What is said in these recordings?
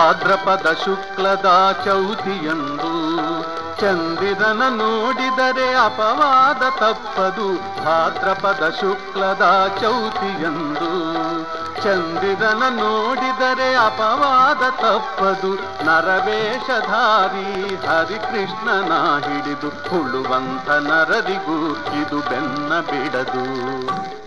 ಭಾದ್ರಪದ ಶುಕ್ಲದ ಚೌತಿಯಂದು ಚಂದಿರನ ನೋಡಿದರೆ ಅಪವಾದ ತಪ್ಪದು. ಭಾದ್ರಪದ ಶುಕ್ಲದ ಚೌತಿಯಂದು ಚಂದಿರನ ನೋಡಿದರೆ ಅಪವಾದ ತಪ್ಪದು. ನರವೇಷಧಾರಿ ಹರಿಕೃಷ್ಣನ ಹಿಡಿದು ಹುಳುವಂತ ನರರಿಗೂ ಇದು ಬೆನ್ನ ಬಿಡದು.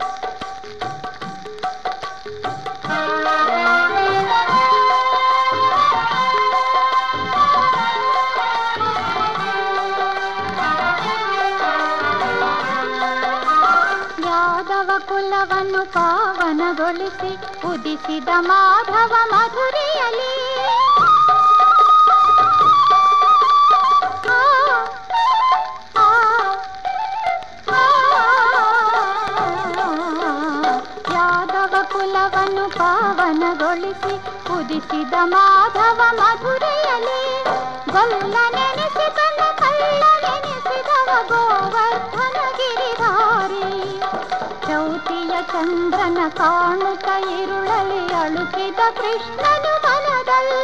ಕುಲವನ್ನು ಪಾವನಗೊಳಿಸಿ ಉದಿಸಿದ ಮಾಧವ ಮಧುರೆಯಲಿ. ಯಾದವ ಕುಲವನ್ನು ಪಾವನಗೊಳಿಸಿ ಉದಿಸಿದ ಮಾಧವ ಮಧುರೆಯಲಿ ಗೊಲ್ಲ ನೆನೆಸಿ ಚಂದ್ರನ ಕಾಣುತ್ತ ಇರುಳಲಿ ಅಳುಕಿದ ಕೃಷ್ಣನು ಮನದಲ್ಲಿ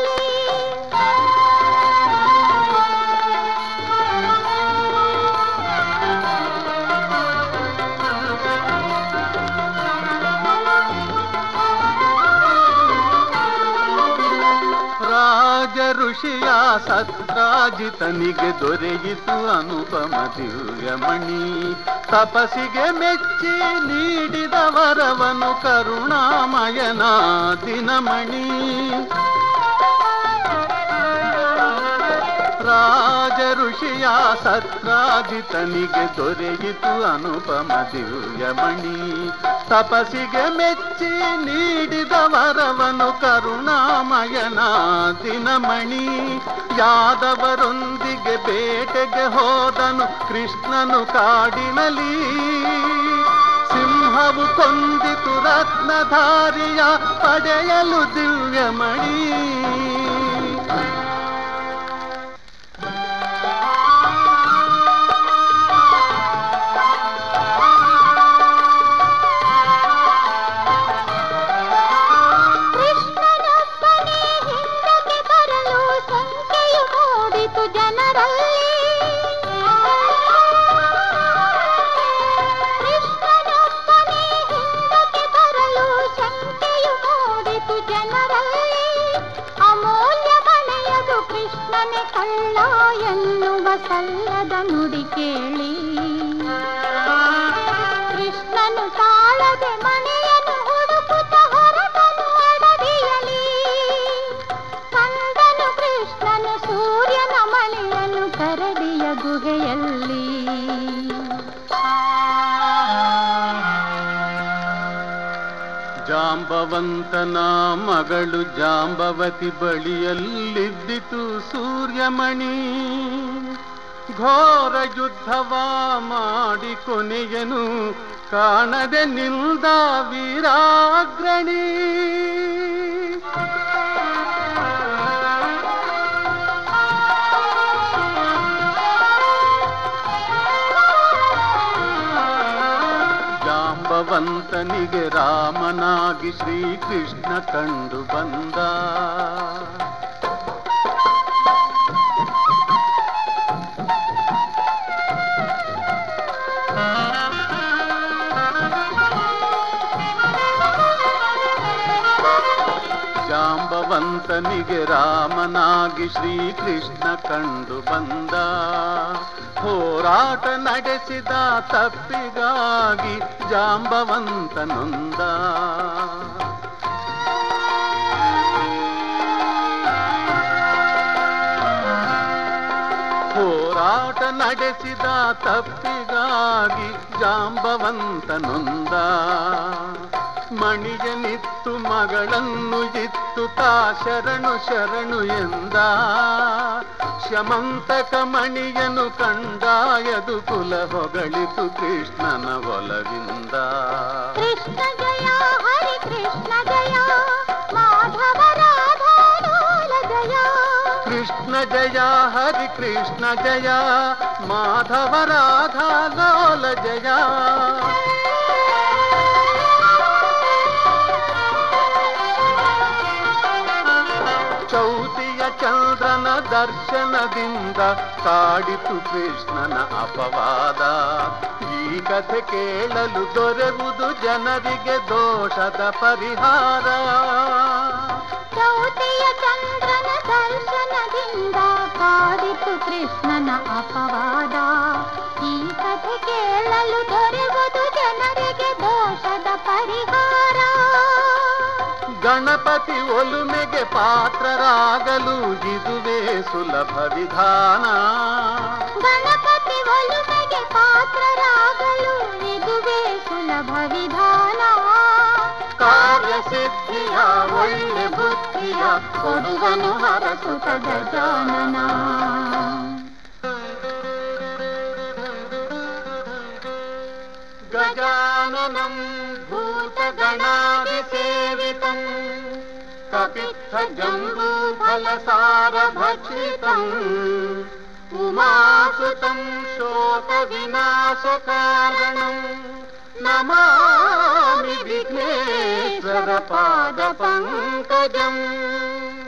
ರಾಜ ಋಷಿಯ ಸತ್ರಾಜಿತನಿಗೆ ದೊರೆಯಿತು ಅನುಪಮ ದಿವ್ಯಮಣಿ. ತಪಸಿಗೆ ಮೆಚ್ಚಿ ನೀಡಿದ ವರವನು ಕರುಣಾಮಯನ ದಿನಮಣಿ ಋಷಿಯ ಸತ್ರಾಜಿತನಿಗೆ ದೊರೆಯಿತು ಅನುಪಮ ದಿವ್ಯಮಣಿ ತಪಸಿಗೆ ಮೆಚ್ಚಿ ನೀಡಿದ ವರವನು ಕರುಣಾಮಯನ ದಿನಮಣಿ ಯಾದವರೊಂದಿಗೆ ಬೇಟೆಗೆ ಹೋದನು ಕೃಷ್ಣನು ಕಾಡಿನಲಿ ಸಿಂಹವು ಕೊಂದಿತು ರತ್ನಧಾರಿಯ ಪಡೆಯಲು ದಿವ್ಯಮಣಿ ಸಲ್ಲದ ನುಡಿ ಕೇಳಿ. ಕೃಷ್ಣನು ತಾಳದೆ ಮನೆಯನ್ನು ಹುಡುಕುತ್ತ ಹೊರಟನು ಅಡಗಿಯಲಿ ಕಂದನು ಕೃಷ್ಣನು ಸೂರ್ಯನ ಮಳೆಯನ್ನು ಕರಡಿಯ ಗುಹೆಯಲ್ಲಿ. ಜಾಂಬವಂತನ ಮಗಳು ಜಾಂಬವತಿ ಬಳಿಯಲ್ಲಿದ್ದಿತು ಸೂರ್ಯಮಣಿ. ಘೋರ ಯುದ್ಧವ ಮಾಡಿ ಕೊನೆಯನು. ಕಾಣದೆ ನಿಲ್ದ ವೀರಾಗ್ರಣಿ. ಜಾಂಬವಂತನಿಗೆ ರಾಮನಾಗಿ ಶ್ರೀಕೃಷ್ಣ ಕಂಡು ಬಂದ. ಜಾಂಬವಂತನಿಗೆ ರಾಮನಾಗಿ ಶ್ರೀಕೃಷ್ಣ ಕಂಡು ಬಂದ. ಹೋರಾಟ ನಡೆಸಿದ ತಪ್ಪಿಗಾಗಿ ಜಾಂಬವಂತನೊಂದ. ಹೋರಾಟ ನಡೆಸಿದ ತಪ್ಪಿಗಾಗಿ ಜಾಂಬವಂತನೊಂದ. ಮಣಿಯನಿತ್ತು ಮಗಳನ್ನು ಇತ್ತು ತಾ ಶರಣು ಶರಣು ಎಂದ ಶಮಂತಕ ಮಣಿಯನು ಕಂಡಾಯದು ಕುಲ ಹೊಗಳಿತು ಕೃಷ್ಣನ ಒಲವಿಂದ ಕೃಷ್ಣ ಜಯ ಹರಿ ಕೃಷ್ಣ ಜಯ ಮಾಧವ ರಾಧಾ ಲೋಲ ಜಯ ಕೃಷ್ಣ ಜಯ ಹರಿ ಕೃಷ್ಣ ಜಯ ಮಾಧವ ರಾಧಾ ಲೋಲ ಜಯ ದರ್ಶನದಿಂದ ಕಾಡಿತು ಕೃಷ್ಣನ ಅಪವಾದ. ಈ ಕಥೆ ಕೇಳಲು ದೊರೆವುದು ಜನರಿಗೆ ದೋಷದ ಪರಿಹಾರ. ಚೌತಿಯ ಚಂದ್ರನ ದರ್ಶನದಿಂದ ಕಾಡಿತು ಕೃಷ್ಣನ ಅಪವಾದ. ಈ ಕಥೆ ಕೇಳಲು ದೊರೆವುದು ಜನರಿಗೆ ದೋಷದ ಪರಿಹಾರ. ಗಣಪತಿ ಒಲುಮೆಗೆ ಪಾತ್ರರಾಗಲು ಇದುವೇ ಸುಲಭ ವಿಧಾನ ಗಣಪತಿ ಒಲುಮೆಗೆ ಪಾತ್ರರಾಗಲು ಇದುವೇ ಸುಲಭ ವಿಧಾನ ಕಾರ್ಯಸಿದ್ಧಿಯ ಒಳ್ಳೆ ಬುದ್ಧಿಯ ಕೊಡುವನು ಹರಸುತ ಗಜಾನನ ಗಜಾನನಂ ಭೂತಗಣಾದಿಸೇವಿತಂ ಕಪಿತ್ಥ सेवितम्। कपित्थजम्बूफलसारभक्षितम्। उमाशुतं शोकविनाशकारणम्। नमामि विघ्नेश्वरपादपङ्कजम्।